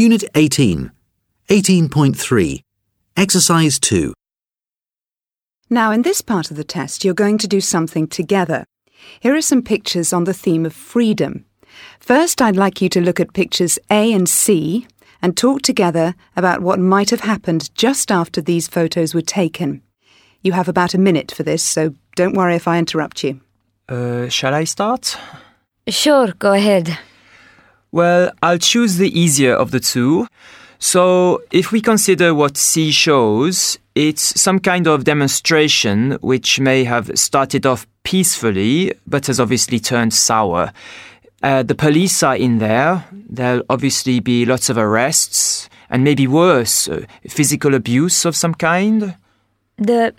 Unit 18. 18.3. Exercise 2. Now, in this part of the test, you're going to do something together. Here are some pictures on the theme of freedom. First, I'd like you to look at pictures A and C and talk together about what might have happened just after these photos were taken. You have about a minute for this, so don't worry if I interrupt you. Uh, shall I start? Sure, go ahead. Well, I'll choose the easier of the two. So, if we consider what C shows, it's some kind of demonstration which may have started off peacefully, but has obviously turned sour. Uh, the police are in there. There'll obviously be lots of arrests, and maybe worse, uh, physical abuse of some kind. The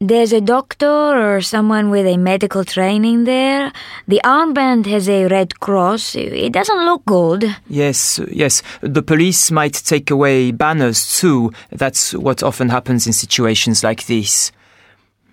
there's a doctor or someone with a medical training there. The armband has a red cross. It doesn't look good. Yes, yes. The police might take away banners too. That's what often happens in situations like this.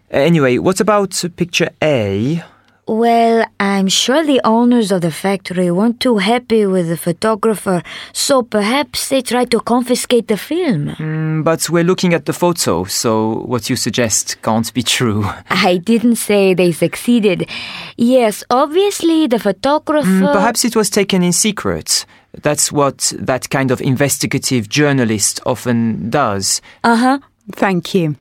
Anyway, what about picture A? Well, I'm sure the owners of the factory weren't too happy with the photographer, so perhaps they tried to confiscate the film. Mm, but we're looking at the photo, so what you suggest can't be true. I didn't say they succeeded. Yes, obviously the photographer. Mm, perhaps it was taken in secret. That's what that kind of investigative journalist often does. Uh huh. Thank you.